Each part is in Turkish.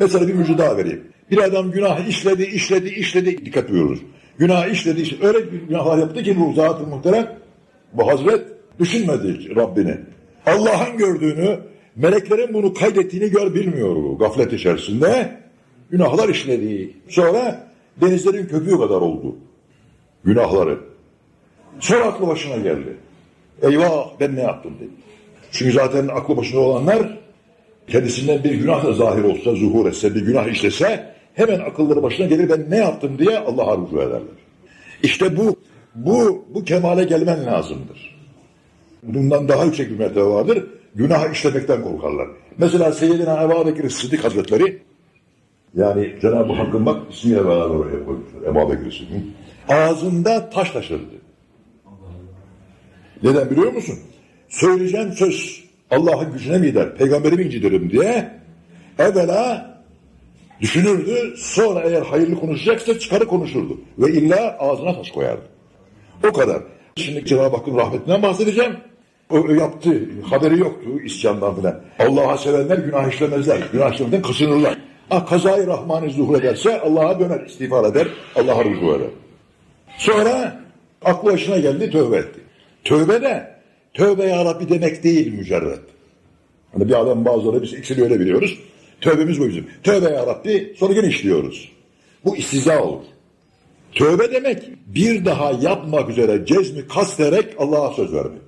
Mesela bir müjde daha vereyim. Bir adam günah işledi, işledi, işledi. Dikkat buyurunuz. Günah işledi, işledi. Öyle günahlar yaptı ki bu zat-ı muhterem, bu hazret düşünmedi Rabbini. Allah'ın gördüğünü, meleklerin bunu kaydettiğini gör bilmiyor bu gaflet içerisinde. Günahlar işledi. Sonra denizlerin köpüğü kadar oldu. Günahları. Sonra aklı başına geldi. Eyvah ben ne yaptım dedi. Çünkü zaten aklı başında olanlar kendisinden bir günah da zahir olsa, zuhur etse, bir günah işlese hemen akılları başına gelir ben ne yaptım diye Allah'a rücu ederler. İşte bu bu bu kemale gelmen lazımdır. Bundan daha yüksek bir mertebe vardır. Günah işlemekten korkarlar. Mesela Seyyidina Ebu Bekir Sıddık Hazretleri yani Cenab-ı Hakk'ın bak ismiyle beraber oraya koymuşlar. Ebu Bekir Sıddık. Ağzında taş taşırdı. Neden biliyor musun? Söyleyeceğim söz Allah'ın gücüne mi gider, peygamberi mi incitirim diye evvela düşünürdü, sonra eğer hayırlı konuşacaksa çıkarı konuşurdu. Ve illa ağzına taş koyardı. O kadar. Şimdi Cenab-ı Hakk'ın rahmetinden bahsedeceğim. O yaptı, haberi yoktu isyandan filan. Allah'a sevenler günah işlemezler, günah işlemekten kaçınırlar. Ah, kazayı Rahman'ı zuhur ederse Allah'a döner, istiğfar eder, Allah'a rücu eder. Sonra aklı başına geldi, tövbe etti. Tövbe de, tövbe ya Rabbi demek değil mücerret. Hani bir adam bazıları biz ikisini öyle biliyoruz. Tövbemiz bu bizim. Tövbe ya Rabbi, sonra yine işliyoruz. Bu istiza olur. Tövbe demek bir daha yapmak üzere cezmi kastederek Allah'a söz vermek.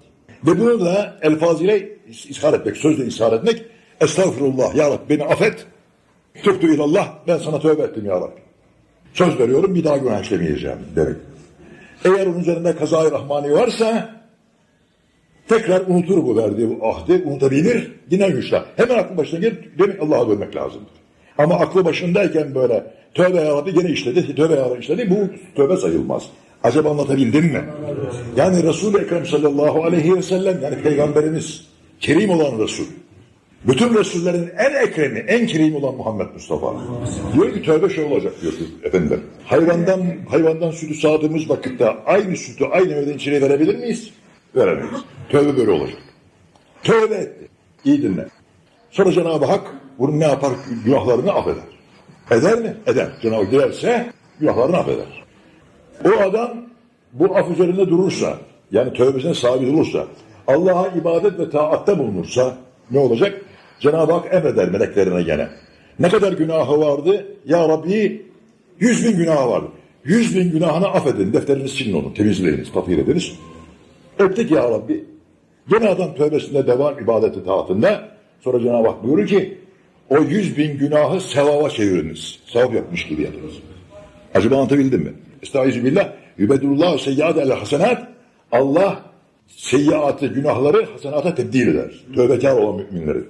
Ve bunu da elfazıyla ishar etmek, sözle ishar etmek. Estağfurullah ya Rabbi beni affet. Tüftü ilallah ben sana tövbe ettim ya Rabbi. Söz veriyorum bir daha günah işlemeyeceğim demek. Eğer onun üzerinde kazayı rahmani varsa tekrar unutur bu verdiği bu ahdi, unutabilir, yine güçler. Hemen aklı başına gelip demek Allah'a dönmek lazımdır. Ama aklı başındayken böyle tövbe ya Rabbi gene işledi, tövbe ya işledi, bu tövbe sayılmaz. Acaba anlatabildim mi? Yani Resul-i Ekrem sallallahu aleyhi ve sellem yani Peygamberimiz, kerim olan Resul. Bütün Resullerin en ekremi, en kerim olan Muhammed Mustafa. Diyor ki tövbe şey olacak diyor efendiler. Hayvandan, hayvandan sütü sağdığımız vakitte aynı sütü aynı meyveden içine verebilir miyiz? Veremeyiz. Tövbe böyle olacak. Tövbe etti. İyi dinle. Sonra Cenab-ı Hak bunun ne yapar? Günahlarını affeder. Eder mi? Eder. Cenab-ı Hak günahlarını affeder. O adam bu af üzerinde durursa, yani tövbesine sabit olursa, Allah'a ibadet ve taatte bulunursa ne olacak? Cenab-ı Hak emreder meleklerine gene. Ne kadar günahı vardı? Ya Rabbi yüz bin günahı vardı. Yüz bin günahını affedin. Defteriniz silin onu. Temizleyiniz. Tatbir ediniz. Ettik ya Rabbi. Gene adam tövbesinde devam ibadeti taatında. Sonra Cenab-ı Hak buyurur ki o yüz bin günahı sevaba çeviriniz. Sevap yapmış gibi yapınız. Acaba anlatabildim mi? Estaizu billah. Yübedullahu seyyiat el hasenat. Allah seyyiatı, günahları hasenata tebdil eder. Tövbekar olan müminleri.